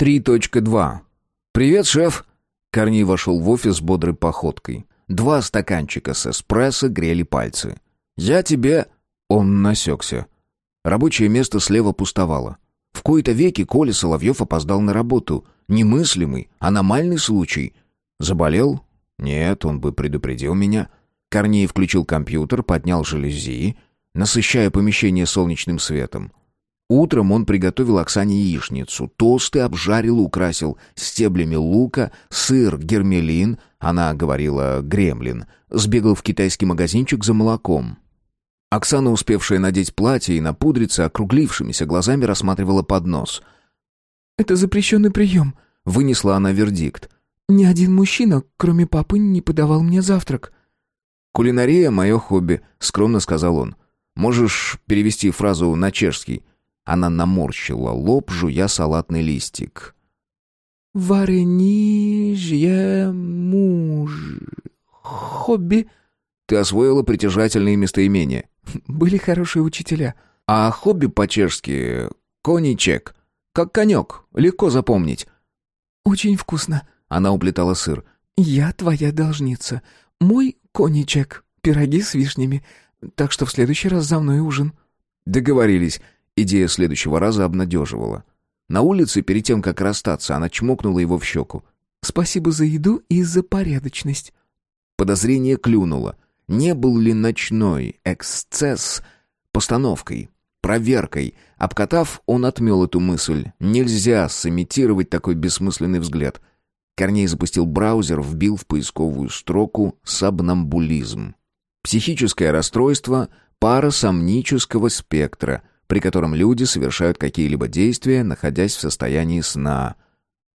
3.2. «Привет, шеф!» Корней вошел в офис бодрой походкой. Два стаканчика с эспрессо грели пальцы. «Я тебе...» Он насекся. Рабочее место слева пустовало. В кои-то веки Коля Соловьев опоздал на работу. Немыслимый, аномальный случай. Заболел? Нет, он бы предупредил меня. Корней включил компьютер, поднял жалюзи, насыщая помещение солнечным светом. Утром он приготовил Оксане яичницу, тосты обжарил украсил стеблями лука, сыр гермелин, она говорила гремлин, сбегал в китайский магазинчик за молоком. Оксана, успевшая надеть платье и напудриться, округлившимися глазами рассматривала поднос. «Это запрещенный прием», — вынесла она вердикт. «Ни один мужчина, кроме папы, не подавал мне завтрак». «Кулинария — мое хобби», — скромно сказал он. «Можешь перевести фразу на чешский?» Она наморщила лоб, жуя салатный листик. «Варенижье муж... хобби...» «Ты освоила притяжательные местоимения». «Были хорошие учителя». «А хобби по-чешски — коничек. Как конек, легко запомнить». «Очень вкусно», — она уплетала сыр. «Я твоя должница. Мой коничек, пироги с вишнями. Так что в следующий раз за мной ужин». «Договорились». Идея следующего раза обнадеживала. На улице, перед тем, как расстаться, она чмокнула его в щеку. «Спасибо за еду и за порядочность». Подозрение клюнуло. Не был ли ночной эксцесс постановкой, проверкой? Обкатав, он отмел эту мысль. Нельзя сымитировать такой бессмысленный взгляд. Корней запустил браузер, вбил в поисковую строку «сабнамбулизм». Психическое расстройство парасомнического спектра – при котором люди совершают какие-либо действия, находясь в состоянии сна.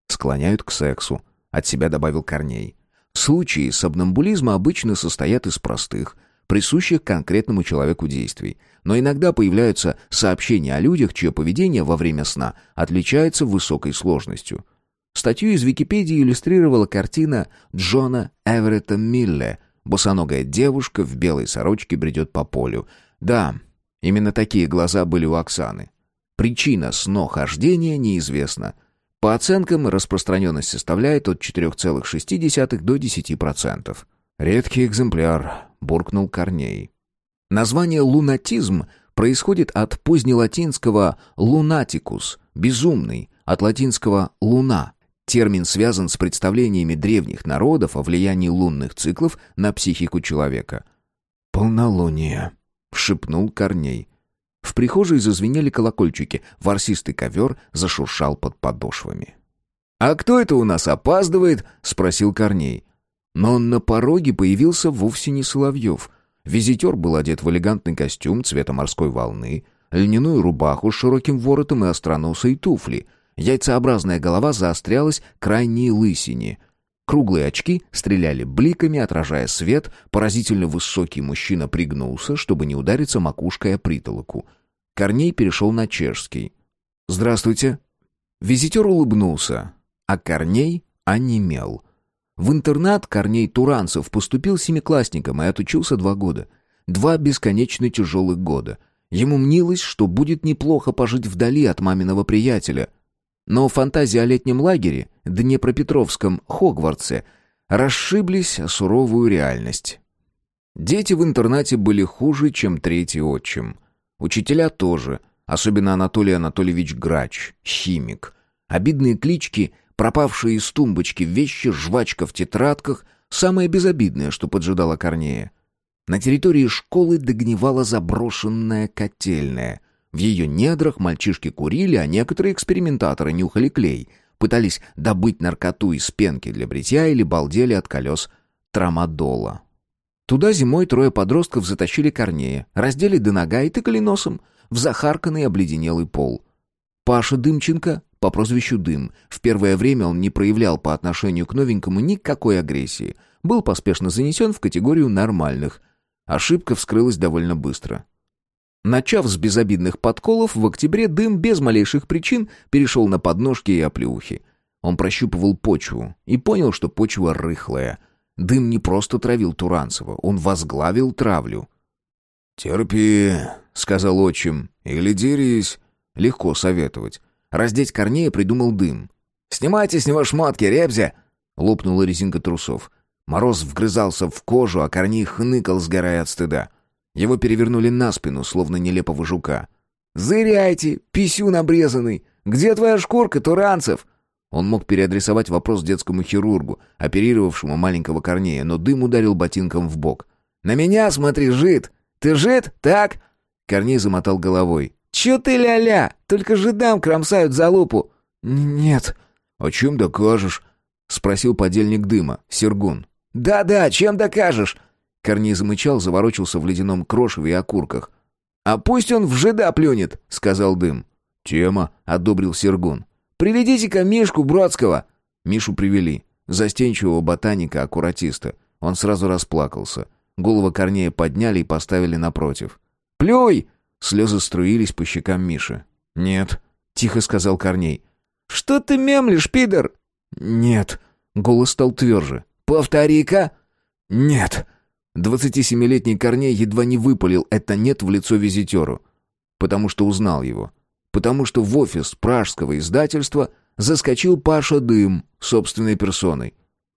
Склоняют к сексу. От себя добавил Корней. Случаи сомнамбулизма обычно состоят из простых, присущих конкретному человеку действий. Но иногда появляются сообщения о людях, чье поведение во время сна отличается высокой сложностью. Статью из Википедии иллюстрировала картина Джона Эверетта Милле «Босоногая девушка в белой сорочке бредет по полю». Да, Именно такие глаза были у Оксаны. Причина снохождения неизвестна. По оценкам, распространенность составляет от 4,6 до 10%. «Редкий экземпляр», — буркнул Корней. Название «лунатизм» происходит от позднелатинского «лунатикус» — «безумный», от латинского «луна». Термин связан с представлениями древних народов о влиянии лунных циклов на психику человека. «Полнолуние», шепнул Корней. В прихожей зазвенели колокольчики, ворсистый ковер зашуршал под подошвами. «А кто это у нас опаздывает?» — спросил Корней. Но на пороге появился вовсе не Соловьев. Визитер был одет в элегантный костюм цвета морской волны, льняную рубаху с широким воротом и остроносые туфли. Яйцеобразная голова заострялась крайней лысине — Круглые очки стреляли бликами, отражая свет. Поразительно высокий мужчина пригнулся, чтобы не удариться макушкой о притолоку. Корней перешел на чешский. «Здравствуйте». Визитер улыбнулся, а Корней онемел. В интернат Корней Туранцев поступил семиклассником и отучился два года. Два бесконечно тяжелых года. Ему мнилось, что будет неплохо пожить вдали от маминого приятеля — но фантазии о летнем лагере, Днепропетровском Хогвартсе, расшиблись о суровую реальность. Дети в интернате были хуже, чем третий отчим. Учителя тоже, особенно Анатолий Анатольевич Грач, химик. Обидные клички, пропавшие из тумбочки вещи, жвачка в тетрадках — самое безобидное, что поджидало Корнея. На территории школы догнивала заброшенная котельная — в ее недрах мальчишки курили, а некоторые экспериментаторы нюхали клей, пытались добыть наркоту из пенки для бритья или балдели от колес трамадола. Туда зимой трое подростков затащили Корнея, раздели до нога и тыкали носом в захарканный обледенелый пол. Паша Дымченко по прозвищу Дым. В первое время он не проявлял по отношению к новенькому никакой агрессии. Был поспешно занесен в категорию нормальных. Ошибка вскрылась довольно быстро. Начав с безобидных подколов, в октябре дым без малейших причин перешел на подножки и оплеухи. Он прощупывал почву и понял, что почва рыхлая. Дым не просто травил Туранцева, он возглавил травлю. «Терпи», — сказал отчим, — «или дерись». Легко советовать. Раздеть Корнея придумал дым. «Снимайте с него шмотки, ребзя!» Лопнула резинка трусов. Мороз вгрызался в кожу, а Корней хныкал, сгорая от стыда. Его перевернули на спину, словно нелепого жука. «Зыряйте, писюн обрезанный! Где твоя шкурка, Туранцев?» Он мог переадресовать вопрос детскому хирургу, оперировавшему маленького Корнея, но дым ударил ботинком в бок. «На меня смотри, жид! Ты жид, так?» Корней замотал головой. «Чё ты ля-ля? Только жидам кромсают за лупу!» «Нет». «О чем докажешь?» — спросил подельник дыма, Сергун. «Да-да, чем докажешь?» Корней замычал, заворочился в ледяном крошеве и окурках. «А пусть он в жида плюнет», — сказал дым. «Тема», — одобрил Сергун. «Приведите-ка Мишку Бродского». Мишу привели. Застенчивого ботаника-аккуратиста. Он сразу расплакался. Голову Корнея подняли и поставили напротив. «Плюй!» Слезы струились по щекам Миши. «Нет», — тихо сказал Корней. «Что ты мемлишь, пидор?» «Нет». Голос стал тверже. «Повтори-ка». «Нет». Двадцатисемилетний Корней едва не выпалил это «нет» в лицо визитеру. Потому что узнал его. Потому что в офис пражского издательства заскочил Паша Дым собственной персоной.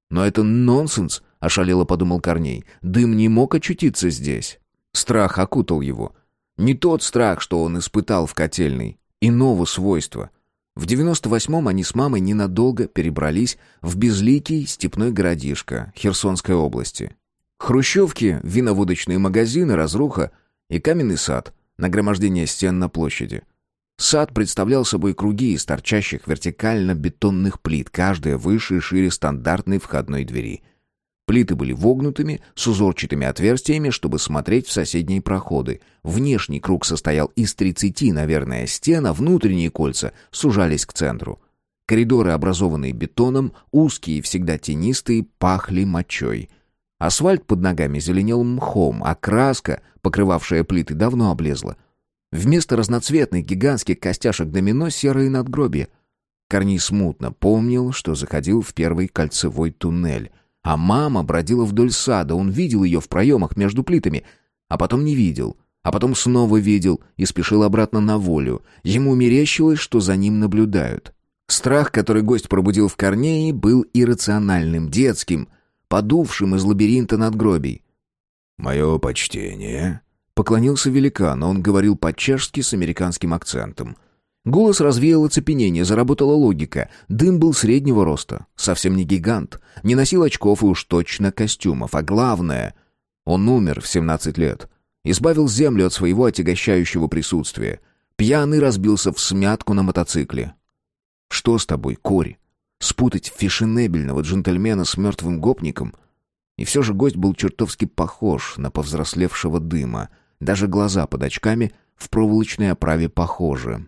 Но это нонсенс, ошалело подумал Корней. Дым не мог очутиться здесь. Страх окутал его. Не тот страх, что он испытал в котельной. Иного свойства. В 98-м они с мамой ненадолго перебрались в безликий степной городишко Херсонской области. Хрущевки, виноводочные магазины, разруха и каменный сад, нагромождение стен на площади. Сад представлял собой круги из торчащих вертикально бетонных плит, каждая выше и шире стандартной входной двери – Плиты были вогнутыми, с узорчатыми отверстиями, чтобы смотреть в соседние проходы. Внешний круг состоял из 30, наверное, стен, а внутренние кольца сужались к центру. Коридоры, образованные бетоном, узкие и всегда тенистые, пахли мочой. Асфальт под ногами зеленел мхом, а краска, покрывавшая плиты, давно облезла. Вместо разноцветных гигантских костяшек домино серые надгробия. Корней смутно помнил, что заходил в первый кольцевой туннель — а мама бродила вдоль сада, он видел ее в проемах между плитами, а потом не видел, а потом снова видел и спешил обратно на волю. Ему мерещилось, что за ним наблюдают. Страх, который гость пробудил в Корнее, был иррациональным, детским, подувшим из лабиринта надгробий. «Мое почтение», — поклонился великан, но он говорил по-чешски с американским акцентом. Голос развеял оцепенение, заработала логика. Дым был среднего роста, совсем не гигант, не носил очков и уж точно костюмов. А главное, он умер в 17 лет. Избавил землю от своего отягощающего присутствия. Пьяный разбился в смятку на мотоцикле. «Что с тобой, Кори? Спутать фешенебельного джентльмена с мертвым гопником?» И все же гость был чертовски похож на повзрослевшего дыма. Даже глаза под очками в проволочной оправе похожи.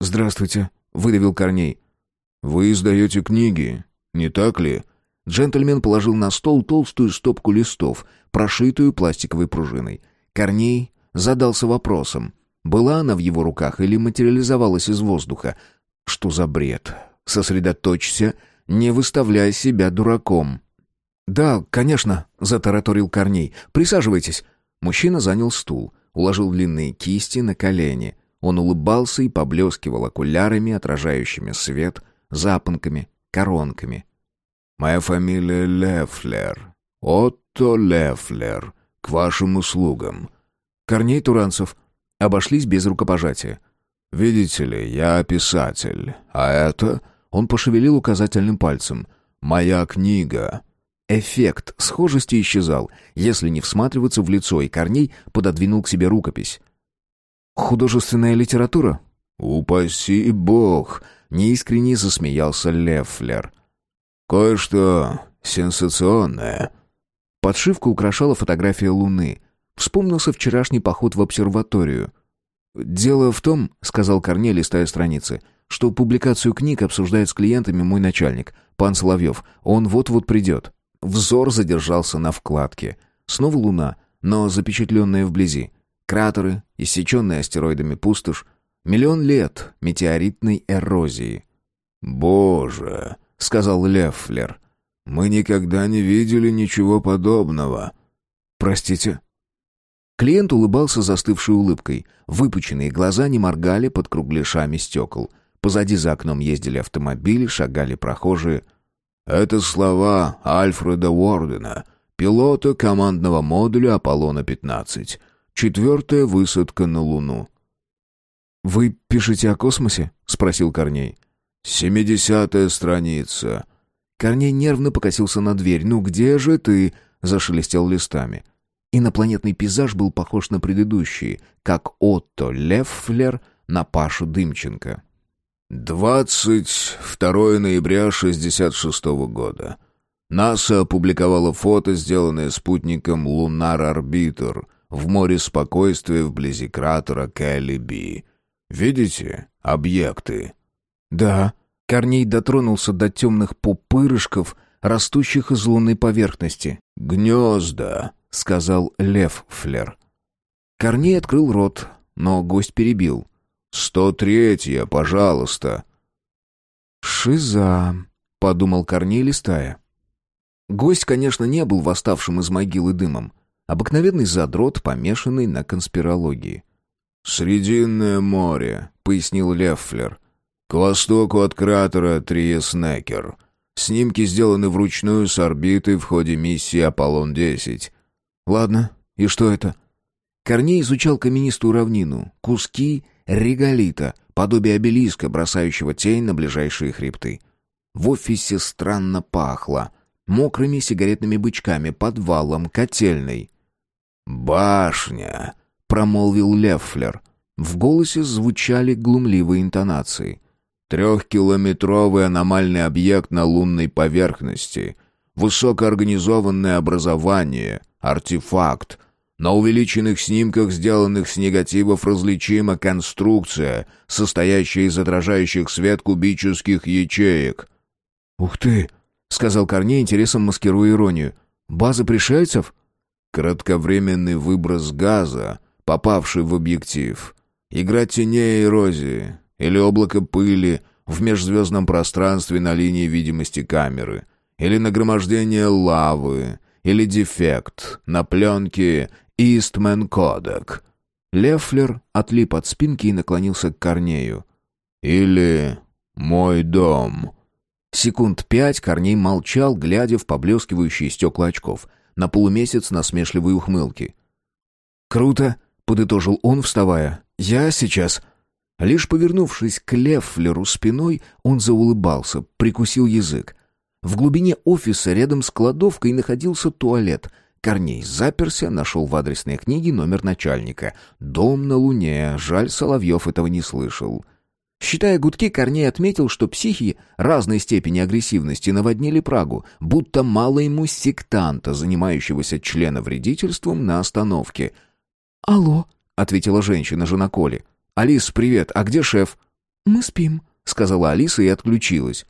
«Здравствуйте», — выдавил Корней. «Вы издаете книги, не так ли?» Джентльмен положил на стол толстую стопку листов, прошитую пластиковой пружиной. Корней задался вопросом, была она в его руках или материализовалась из воздуха. «Что за бред? Сосредоточься, не выставляй себя дураком». «Да, конечно», — затараторил Корней. «Присаживайтесь». Мужчина занял стул, уложил длинные кисти на колени — он улыбался и поблескивал окулярами, отражающими свет, запонками, коронками. «Моя фамилия Лефлер. Отто Лефлер. К вашим услугам». Корней Туранцев. Обошлись без рукопожатия. «Видите ли, я писатель. А это...» Он пошевелил указательным пальцем. «Моя книга». Эффект схожести исчезал, если не всматриваться в лицо, и Корней пододвинул к себе рукопись. Художественная литература? Упаси бог, неискренне засмеялся Лефлер. Кое-что сенсационное. Подшивку украшала фотография Луны. Вспомнился вчерашний поход в обсерваторию. «Дело в том», — сказал Корней, листая страницы, «что публикацию книг обсуждает с клиентами мой начальник, пан Соловьев. Он вот-вот придет». Взор задержался на вкладке. Снова Луна, но запечатленная вблизи. Кратеры, иссеченные астероидами пустошь, миллион лет метеоритной эрозии. «Боже!» — сказал Лефлер. «Мы никогда не видели ничего подобного». «Простите?» Клиент улыбался застывшей улыбкой. Выпученные глаза не моргали под кругляшами стекол. Позади за окном ездили автомобили, шагали прохожие. «Это слова Альфреда Уордена, пилота командного модуля «Аполлона-15». Четвертая высадка на Луну». «Вы пишете о космосе?» — спросил Корней. «Семидесятая страница». Корней нервно покосился на дверь. «Ну где же ты?» — зашелестел листами. Инопланетный пейзаж был похож на предыдущие, как Отто Леффлер на Пашу Дымченко. «22 ноября 66 года. НАСА опубликовала фото, сделанное спутником «Лунар Арбитр» в море спокойствия вблизи кратера Келли-Би. Видите объекты?» «Да». Корней дотронулся до темных пупырышков, растущих из лунной поверхности. «Гнезда», — сказал Лев Флер. Корней открыл рот, но гость перебил. «Сто третья, пожалуйста». «Шиза», — подумал Корней, листая. Гость, конечно, не был восставшим из могилы дымом. Обыкновенный задрот, помешанный на конспирологии. «Срединное море», — пояснил Леффлер. «К востоку от кратера Триеснекер. Снимки сделаны вручную с орбиты в ходе миссии «Аполлон-10». «Ладно, и что это?» Корней изучал каменистую равнину, куски реголита, подобие обелиска, бросающего тень на ближайшие хребты. В офисе странно пахло. Мокрыми сигаретными бычками, подвалом, котельной. «Башня!» — промолвил Леффлер. В голосе звучали глумливые интонации. «Трехкилометровый аномальный объект на лунной поверхности. Высокоорганизованное образование. Артефакт. На увеличенных снимках, сделанных с негативов, различима конструкция, состоящая из отражающих свет кубических ячеек». «Ух ты!» — сказал Корней, интересом маскируя иронию. «База пришельцев?» Кратковременный выброс газа, попавший в объектив. Игра теней эрозии. Или облако пыли в межзвездном пространстве на линии видимости камеры. Или нагромождение лавы. Или дефект на пленке Eastman Kodak. Лефлер отлип от спинки и наклонился к Корнею. Или «Мой дом». Секунд пять Корней молчал, глядя в поблескивающие стекла очков — на полумесяц насмешливой ухмылки. «Круто!» — подытожил он, вставая. «Я сейчас...» Лишь повернувшись к Лефлеру спиной, он заулыбался, прикусил язык. В глубине офиса рядом с кладовкой находился туалет. Корней заперся, нашел в адресной книге номер начальника. «Дом на Луне». Жаль, Соловьев этого не слышал. Считая гудки, Корней отметил, что психи разной степени агрессивности наводнили Прагу, будто мало ему сектанта, занимающегося членовредительством на остановке. «Алло», — ответила женщина, жена Коли. «Алис, привет, а где шеф?» «Мы спим», — сказала Алиса и отключилась.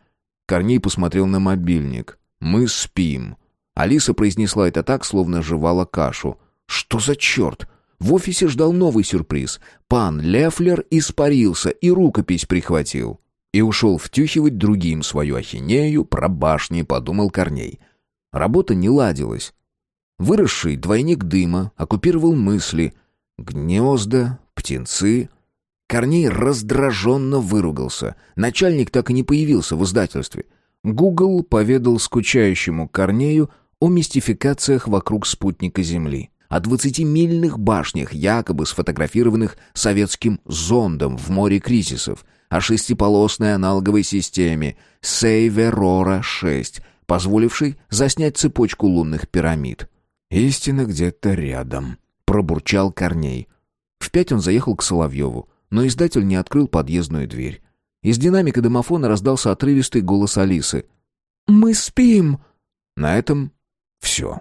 Корней посмотрел на мобильник. «Мы спим». Алиса произнесла это так, словно жевала кашу. «Что за черт?» В офисе ждал новый сюрприз. Пан Лефлер испарился и рукопись прихватил. И ушел втюхивать другим свою ахинею про башни, подумал Корней. Работа не ладилась. Выросший двойник дыма оккупировал мысли. Гнезда, птенцы. Корней раздраженно выругался. Начальник так и не появился в издательстве. Гугл поведал скучающему Корнею о мистификациях вокруг спутника Земли о двадцатимильных башнях, якобы сфотографированных советским зондом в море кризисов, о шестиполосной аналоговой системе Сейверора-6, позволившей заснять цепочку лунных пирамид. «Истина где-то рядом», — пробурчал Корней. В пять он заехал к Соловьеву, но издатель не открыл подъездную дверь. Из динамика домофона раздался отрывистый голос Алисы. «Мы спим!» На этом все.